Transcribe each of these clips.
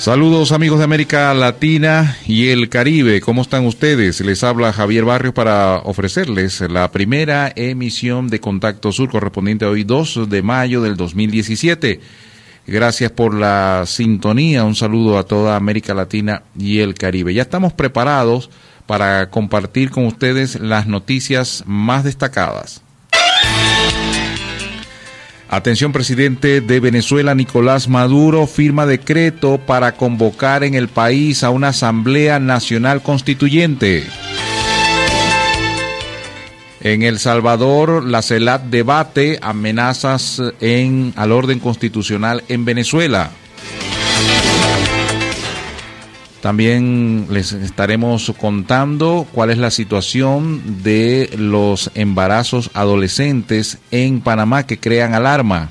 Saludos amigos de América Latina y el Caribe, ¿cómo están ustedes? Les habla Javier Barrios para ofrecerles la primera emisión de Contacto Sur correspondiente a hoy 2 de mayo del 2017. Gracias por la sintonía, un saludo a toda América Latina y el Caribe. Ya estamos preparados para compartir con ustedes las noticias más destacadas. Atención, presidente de Venezuela, Nicolás Maduro, firma decreto para convocar en el país a una Asamblea Nacional Constituyente. En El Salvador, la CELAT debate amenazas en, al orden constitucional en Venezuela. También les estaremos contando cuál es la situación de los embarazos adolescentes en Panamá que crean alarma.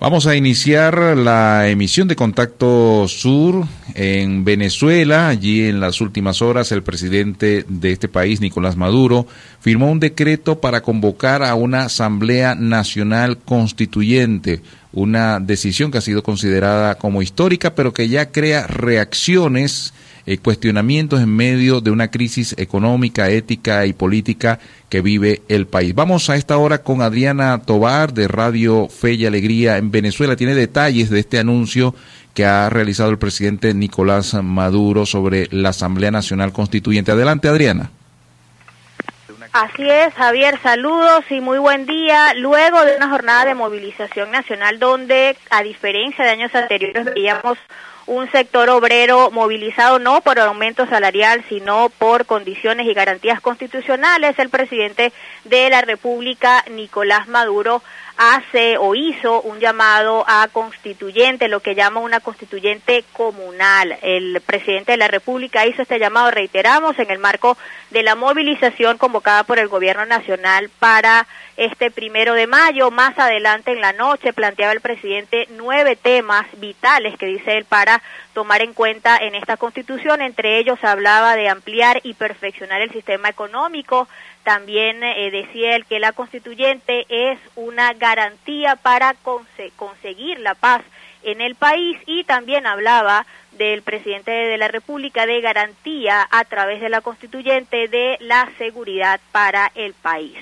Vamos a iniciar la emisión de Contacto Sur en Venezuela. Allí en las últimas horas el presidente de este país, Nicolás Maduro, firmó un decreto para convocar a una Asamblea Nacional Constituyente, una decisión que ha sido considerada como histórica, pero que ya crea reacciones eh, cuestionamientos en medio de una crisis económica, ética y política que vive el país. Vamos a esta hora con Adriana Tobar de Radio Fe y Alegría en Venezuela. Tiene detalles de este anuncio que ha realizado el presidente Nicolás Maduro sobre la Asamblea Nacional Constituyente. Adelante, Adriana. Así es, Javier, saludos y muy buen día. Luego de una jornada de movilización nacional donde, a diferencia de años anteriores, veíamos un sector obrero movilizado no por aumento salarial, sino por condiciones y garantías constitucionales. El presidente de la República, Nicolás Maduro, hace o hizo un llamado a constituyente, lo que llama una constituyente comunal. El presidente de la República hizo este llamado, reiteramos, en el marco de la movilización convocada por el Gobierno Nacional para este primero de mayo. Más adelante en la noche planteaba el presidente nueve temas vitales que dice él para tomar en cuenta en esta constitución. Entre ellos hablaba de ampliar y perfeccionar el sistema económico. También eh, decía él que la constituyente es una garantía para conseguir la paz en el país y también hablaba del presidente de la República de garantía a través de la constituyente de la seguridad para el país.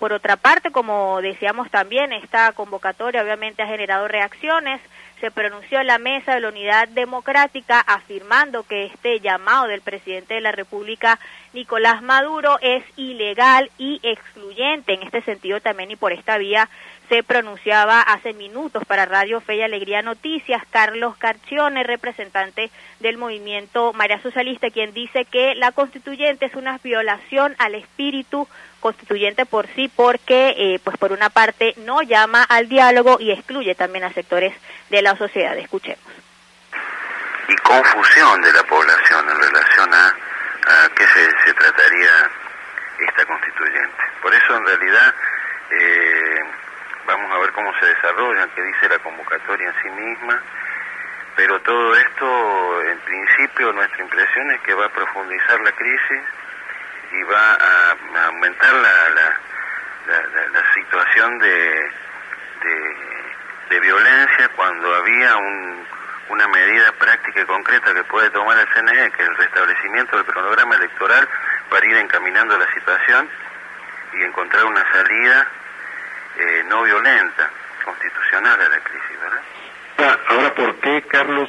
Por otra parte, como decíamos también, esta convocatoria obviamente ha generado reacciones. Se pronunció la mesa de la Unidad Democrática afirmando que este llamado del presidente de la República, Nicolás Maduro, es ilegal y excluyente. En este sentido también y por esta vía se pronunciaba hace minutos para Radio Fe y Alegría Noticias Carlos Carcione, representante del movimiento María Socialista, quien dice que la constituyente es una violación al espíritu constituyente por sí porque, eh, pues por una parte, no llama al diálogo y excluye también a sectores de la sociedad. Escuchemos. Y confusión de la población en relación a, qué se, se, trataría esta constituyente. Por eso, en realidad, eh, vamos a ver cómo se desarrolla, qué dice la convocatoria en sí misma, pero todo esto, en principio, nuestra impresión es que va a profundizar la crisis y va a, aumentar la, la, situación de, de, violencia cuando había un, una medida práctica y concreta que puede tomar el CNE, que es el restablecimiento del cronograma electoral para ir encaminando la situación y encontrar una salida eh, no violenta, constitucional a la crisis, ¿verdad? Ahora, ¿por qué Carlos?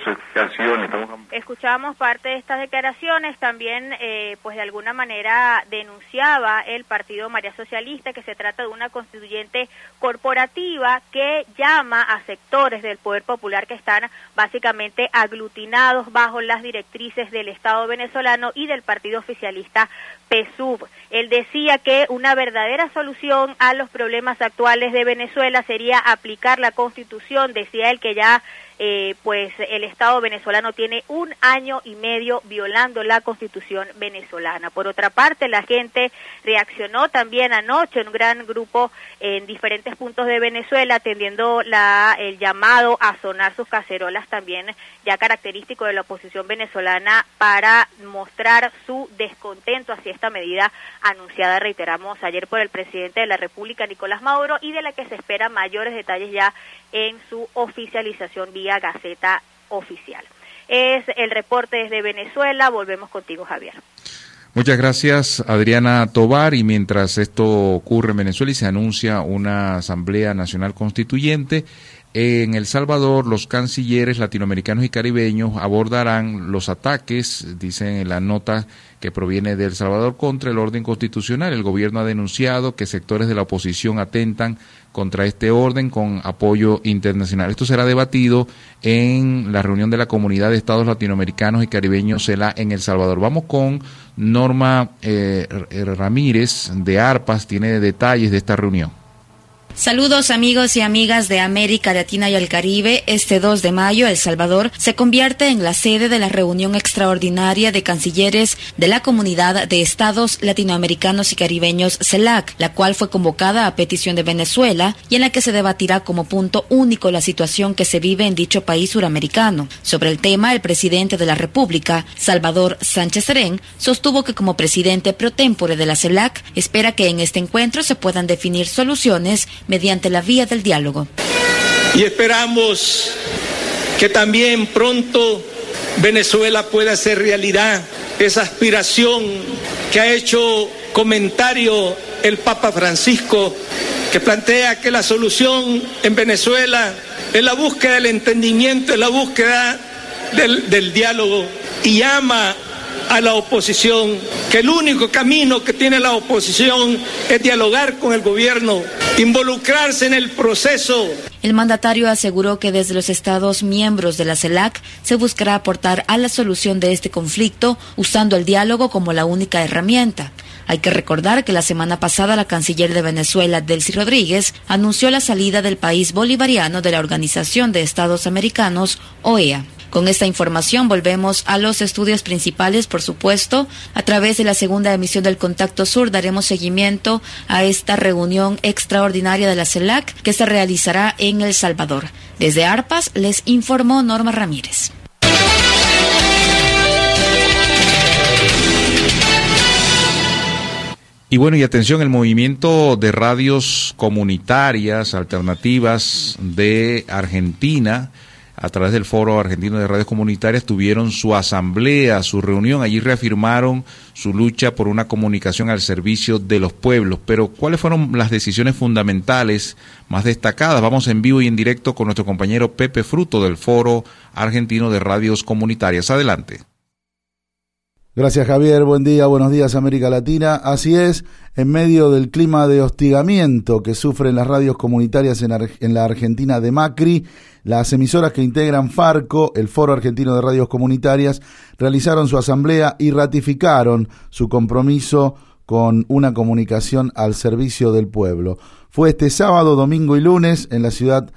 Escuchamos parte de estas declaraciones, también eh, pues de alguna manera denunciaba el Partido María Socialista que se trata de una constituyente corporativa que llama a sectores del poder popular que están básicamente aglutinados bajo las directrices del Estado venezolano y del Partido Oficialista PSUV. Él decía que una verdadera solución a los problemas actuales de Venezuela sería aplicar la Constitución, decía él que ya eh, pues el Estado venezolano tiene un año y medio violando la constitución venezolana. Por otra parte, la gente reaccionó también anoche en un gran grupo en diferentes puntos de Venezuela, atendiendo la, el llamado a sonar sus cacerolas también ya característico de la oposición venezolana para mostrar su descontento hacia esta medida anunciada, reiteramos, ayer por el presidente de la República, Nicolás Maduro, y de la que se esperan mayores detalles ya en su oficialización vía Gaceta Oficial. Es el reporte desde Venezuela. Volvemos contigo, Javier. Muchas gracias, Adriana Tobar. Y mientras esto ocurre en Venezuela y se anuncia una Asamblea Nacional Constituyente, en El Salvador, los cancilleres latinoamericanos y caribeños abordarán los ataques, dicen en la nota que proviene de El Salvador, contra el orden constitucional. El gobierno ha denunciado que sectores de la oposición atentan contra este orden con apoyo internacional. Esto será debatido en la reunión de la Comunidad de Estados Latinoamericanos y Caribeños CELA en El Salvador. Vamos con Norma eh, Ramírez de ARPAS, tiene detalles de esta reunión. Saludos amigos y amigas de América Latina y el Caribe. Este 2 de mayo, El Salvador se convierte en la sede de la reunión extraordinaria de cancilleres de la Comunidad de Estados Latinoamericanos y Caribeños CELAC, la cual fue convocada a petición de Venezuela y en la que se debatirá como punto único la situación que se vive en dicho país suramericano. Sobre el tema, el presidente de la República, Salvador Sánchez Serén, sostuvo que como presidente pro tempore de la CELAC espera que en este encuentro se puedan definir soluciones mediante la vía del diálogo. Y esperamos que también pronto Venezuela pueda hacer realidad esa aspiración que ha hecho comentario el Papa Francisco, que plantea que la solución en Venezuela es la búsqueda del entendimiento, es la búsqueda del, del diálogo y llama a la oposición, que el único camino que tiene la oposición es dialogar con el gobierno, involucrarse en el proceso. El mandatario aseguró que desde los Estados miembros de la CELAC se buscará aportar a la solución de este conflicto usando el diálogo como la única herramienta. Hay que recordar que la semana pasada la canciller de Venezuela, Delcy Rodríguez, anunció la salida del país bolivariano de la Organización de Estados Americanos, OEA. Con esta información volvemos a los estudios principales, por supuesto. A través de la segunda emisión del Contacto Sur daremos seguimiento a esta reunión extraordinaria de la CELAC que se realizará en El Salvador. Desde ARPAS les informó Norma Ramírez. Y bueno, y atención, el movimiento de radios comunitarias alternativas de Argentina a través del Foro Argentino de Radios Comunitarias tuvieron su asamblea, su reunión. Allí reafirmaron su lucha por una comunicación al servicio de los pueblos. Pero ¿cuáles fueron las decisiones fundamentales más destacadas? Vamos en vivo y en directo con nuestro compañero Pepe Fruto del Foro Argentino de Radios Comunitarias. Adelante. Gracias Javier, buen día, buenos días América Latina. Así es, en medio del clima de hostigamiento que sufren las radios comunitarias en, en, la Argentina de Macri, las emisoras que integran Farco, el Foro Argentino de Radios Comunitarias, realizaron su asamblea y ratificaron su compromiso con una comunicación al servicio del pueblo. Fue este sábado, domingo y lunes en la ciudad de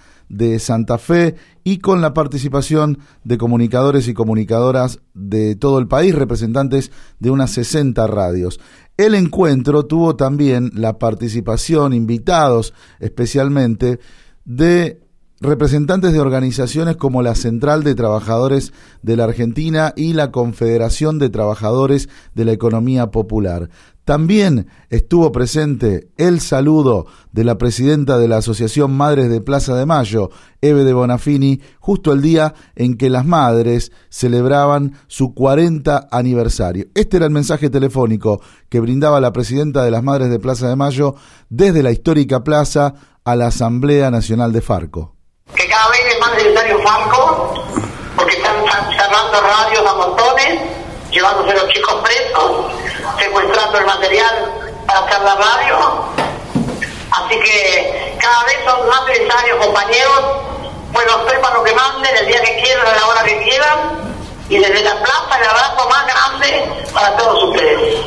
Santa Fe y con la participación de comunicadores y comunicadoras de todo el país, representantes de unas 60 radios. El encuentro tuvo también la participación, invitados especialmente, de representantes de organizaciones como la Central de Trabajadores de la Argentina y la Confederación de Trabajadores de la Economía Popular. También estuvo presente el saludo de la presidenta de la Asociación Madres de Plaza de Mayo, Eve de Bonafini, justo el día en que las madres celebraban su 40 aniversario. Este era el mensaje telefónico que brindaba la presidenta de las Madres de Plaza de Mayo desde la histórica plaza a la Asamblea Nacional de Farco. Que cada vez es más necesario Farco, porque están cerrando radios a montones, llevándose los chicos presos secuestrando el material para hacer la radio. Así que cada vez son más necesarios, compañeros. Bueno, estoy para lo que manden, el día que quieran, a la hora que quieran. Y desde la plaza el abrazo más grande para todos ustedes.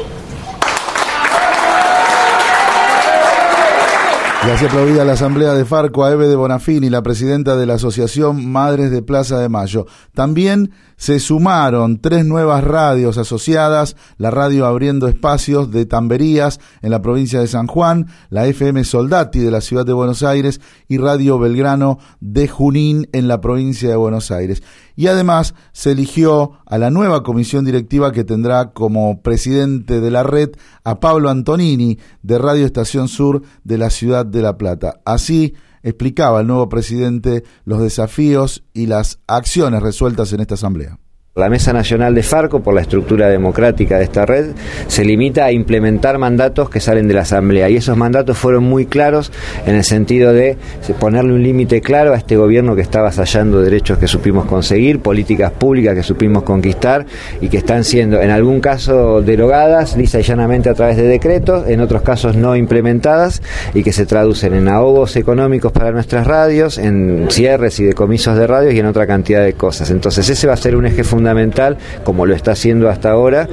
Y así aplaudida la asamblea de Farco a Eve de Bonafini, la presidenta de la Asociación Madres de Plaza de Mayo. También se sumaron tres nuevas radios asociadas, la radio Abriendo Espacios de Tamberías en la provincia de San Juan, la FM Soldati de la ciudad de Buenos Aires y Radio Belgrano de Junín en la provincia de Buenos Aires. Y además se eligió a la nueva comisión directiva que tendrá como presidente de la red a Pablo Antonini de Radio Estación Sur de la ciudad de La Plata. Así, explicaba el nuevo presidente los desafíos y las acciones resueltas en esta asamblea. La Mesa Nacional de Farco, por la estructura democrática de esta red, se limita a implementar mandatos que salen de la Asamblea. Y esos mandatos fueron muy claros en el sentido de ponerle un límite claro a este gobierno que está avasallando derechos que supimos conseguir, políticas públicas que supimos conquistar y que están siendo, en algún caso, derogadas lisa y llanamente a través de decretos, en otros casos no implementadas y que se traducen en ahogos económicos para nuestras radios, en cierres y decomisos de radios y en otra cantidad de cosas. Entonces, ese va a ser un eje fundamental fundamental, como lo está haciendo hasta ahora,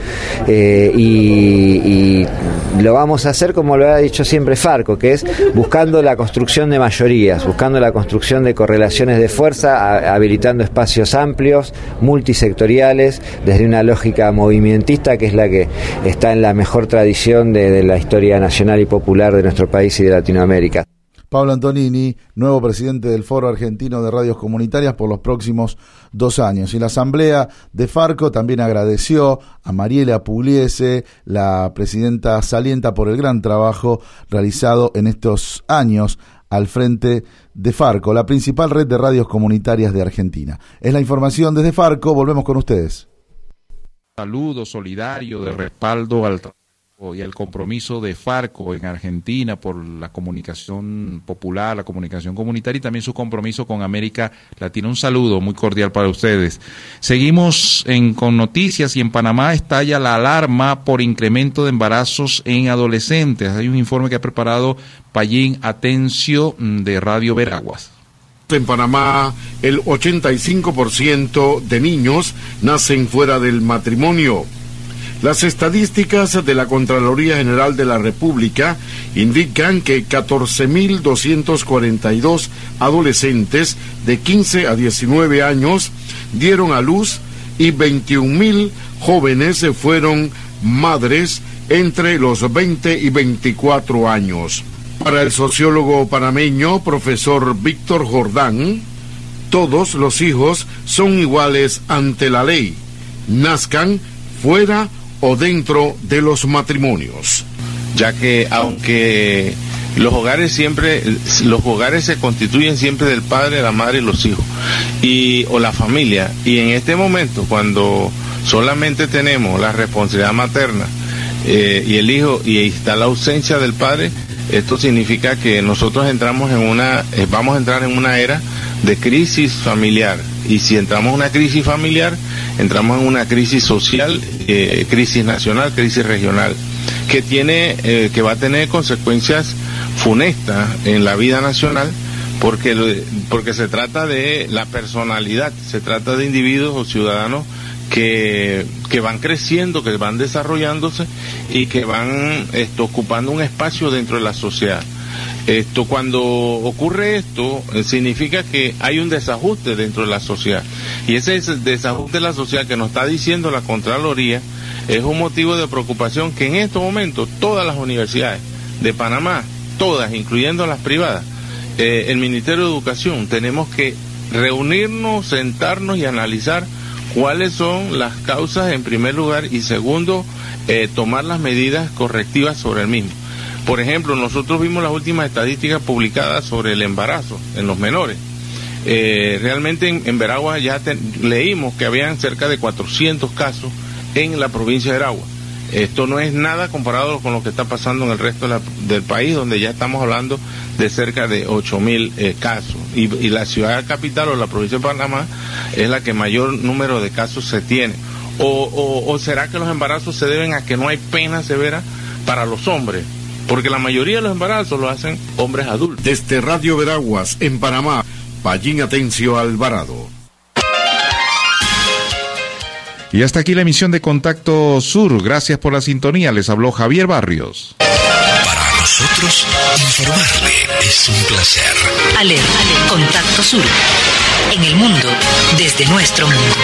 eh, y, lo vamos a hacer como lo ha dicho siempre Farco, que es buscando la construcción de mayorías, buscando la construcción de correlaciones de fuerza, habilitando espacios amplios, multisectoriales, desde una lógica movimentista que es la que está en la mejor tradición de la historia nacional y popular de nuestro país y de Latinoamérica. Pablo Antonini, nuevo presidente del Foro Argentino de Radios Comunitarias por los próximos dos años. Y la Asamblea de Farco también agradeció a Mariela Pugliese, la presidenta salienta, por el gran trabajo realizado en estos años al frente de Farco, la principal red de radios comunitarias de Argentina. Es la información desde Farco, volvemos con ustedes. Saludo solidario de respaldo al y el compromiso de Farco en Argentina por la comunicación popular, la comunicación comunitaria y también su compromiso con América Latina. Un saludo muy cordial para ustedes. Seguimos con noticias y en Panamá estalla la alarma por incremento de embarazos en adolescentes. Hay un informe que ha preparado Payín Atencio mm, de Radio Veraguas. En Panamá, el 85% de niños nacen fuera del matrimonio. Las estadísticas de la Contraloría General de la República indican que 14.242 adolescentes de 15 a 19 años dieron a luz y 21.000 jóvenes fueron madres entre los 20 y 24 años. Para el sociólogo panameño, profesor Víctor Jordán, todos los hijos son iguales ante la ley, nazcan fuera dentro de los matrimonios. Ya que aunque los hogares siempre, los hogares se constituyen siempre del padre, la madre y los hijos, y, o la familia. Y en este momento, cuando solamente tenemos la responsabilidad materna eh, y el hijo, y está la ausencia del padre, esto significa que nosotros entramos en una, eh, vamos a entrar en una era de crisis familiar. Y si entramos en una crisis familiar, entramos en una crisis social, eh, crisis nacional, crisis regional, que tiene, eh, que va a tener consecuencias funestas en la vida nacional, porque, porque se trata de la personalidad, se trata de individuos o ciudadanos que, que van creciendo, que van desarrollándose y que van esto, ocupando un espacio dentro de la sociedad. Esto, cuando ocurre esto, eh, significa que hay un desajuste dentro de la sociedad. Y ese desajuste de la sociedad que nos está diciendo la Contraloría es un motivo de preocupación que en estos momentos todas las universidades de Panamá, todas, incluyendo las privadas, eh, el Ministerio de Educación, tenemos que reunirnos, sentarnos y analizar cuáles son las causas en primer lugar y segundo, eh, tomar las medidas correctivas sobre el mismo. Por ejemplo, nosotros vimos las últimas estadísticas publicadas sobre el embarazo en los menores. Eh, realmente en, Veragua ya leímos que habían cerca de 400 casos en la provincia de Veragua. Esto no es nada comparado con lo que está pasando en el resto del país, donde ya estamos hablando de cerca de 8 mil eh, casos. Y, la ciudad capital o la provincia de Panamá es la que mayor número de casos se tiene. O, o será que los embarazos se deben a que no hay pena severa para los hombres? Porque la mayoría de los embarazos lo hacen hombres adultos. Desde Radio Veraguas, en Panamá, Pallín Atencio Alvarado. Y hasta aquí la emisión de Contacto Sur. Gracias por la sintonía. Les habló Javier Barrios. Para nosotros, informarle es un placer. Ale, Ale, Contacto Sur. En el mundo, desde nuestro mundo.